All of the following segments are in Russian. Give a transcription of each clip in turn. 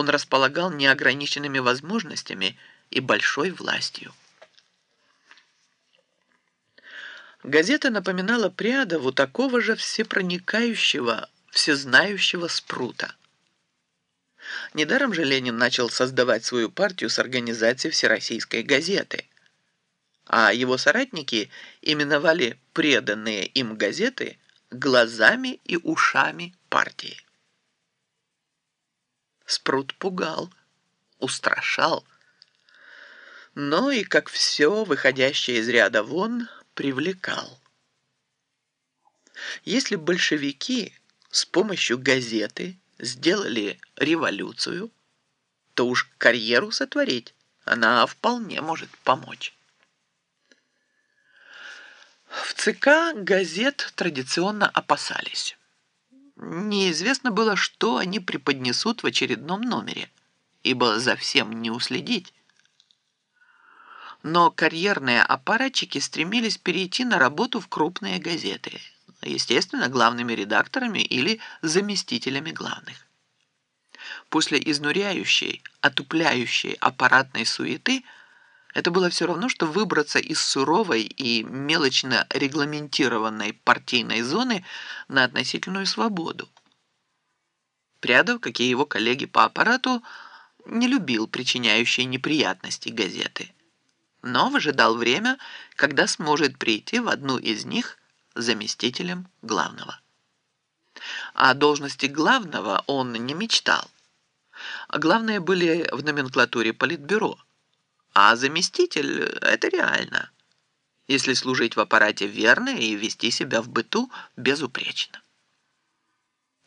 он располагал неограниченными возможностями и большой властью. Газета напоминала Прядову такого же всепроникающего, всезнающего спрута. Недаром же Ленин начал создавать свою партию с организацией Всероссийской газеты, а его соратники именовали преданные им газеты глазами и ушами партии. Спрут пугал, устрашал, но и, как все, выходящее из ряда вон, привлекал. Если большевики с помощью газеты сделали революцию, то уж карьеру сотворить она вполне может помочь. В ЦК газет традиционно опасались. Неизвестно было, что они преподнесут в очередном номере, ибо за всем не уследить. Но карьерные аппаратчики стремились перейти на работу в крупные газеты, естественно, главными редакторами или заместителями главных. После изнуряющей, отупляющей аппаратной суеты это было все равно, что выбраться из суровой и мелочно регламентированной партийной зоны на относительную свободу. Прядов, как и его коллеги по аппарату, не любил причиняющие неприятности газеты, но выжидал время, когда сможет прийти в одну из них заместителем главного. О должности главного он не мечтал. Главные были в номенклатуре политбюро, а заместитель – это реально, если служить в аппарате верно и вести себя в быту безупречно.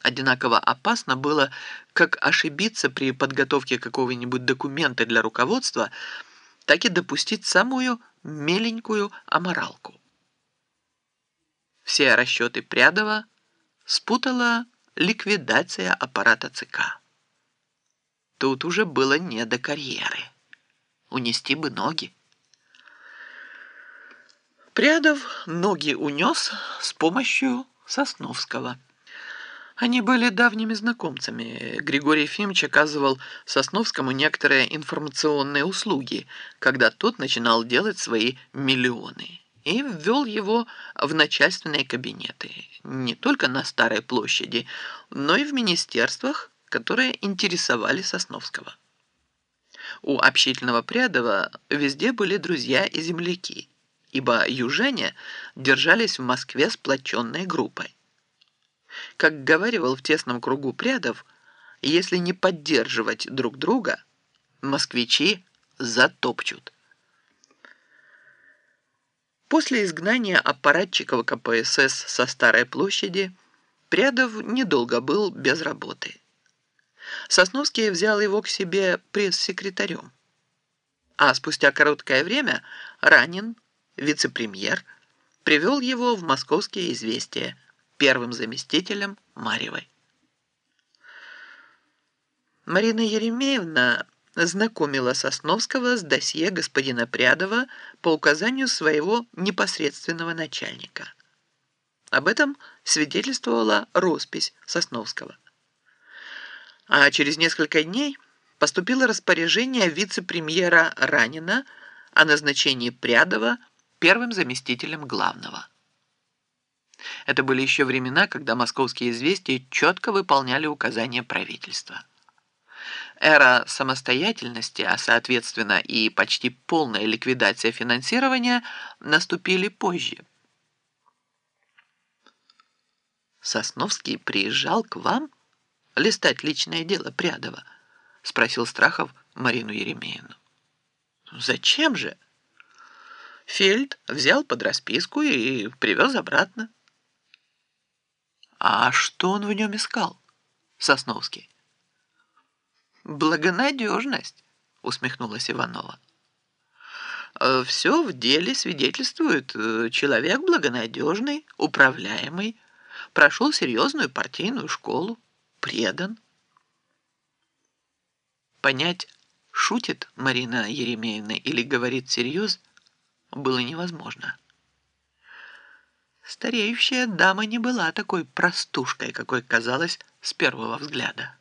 Одинаково опасно было как ошибиться при подготовке какого-нибудь документа для руководства, так и допустить самую меленькую аморалку. Все расчеты Прядова спутала ликвидация аппарата ЦК. Тут уже было не до карьеры. Унести бы ноги. Прядов ноги унес с помощью Сосновского. Они были давними знакомцами. Григорий Ефимович оказывал Сосновскому некоторые информационные услуги, когда тот начинал делать свои миллионы и ввел его в начальственные кабинеты, не только на Старой площади, но и в министерствах, которые интересовали Сосновского. У общительного Прядова везде были друзья и земляки, ибо южане держались в Москве сплоченной группой. Как говаривал в тесном кругу Прядов, если не поддерживать друг друга, москвичи затопчут. После изгнания аппаратчиков КПСС со Старой площади Прядов недолго был без работы. Сосновский взял его к себе пресс-секретарем. А спустя короткое время Ранин, вице-премьер, привел его в московские известия первым заместителем Марьевой. Марина Еремеевна знакомила Сосновского с досье господина Прядова по указанию своего непосредственного начальника. Об этом свидетельствовала роспись Сосновского. А через несколько дней поступило распоряжение вице-премьера Ранина о назначении Прядова первым заместителем главного. Это были еще времена, когда московские известия четко выполняли указания правительства. Эра самостоятельности, а соответственно и почти полная ликвидация финансирования наступили позже. «Сосновский приезжал к вам листать личное дело Прядова?» — спросил Страхов Марину Еремеевну. «Зачем же?» Фельд взял под расписку и привез обратно. «А что он в нем искал?» Сосновский. «Благонадежность», — усмехнулась Иванова. «Э, «Все в деле свидетельствует. Э, человек благонадежный, управляемый, прошел серьезную партийную школу, предан». Понять, шутит Марина Еремеевна или говорит серьез, было невозможно. Стареющая дама не была такой простушкой, какой казалась с первого взгляда.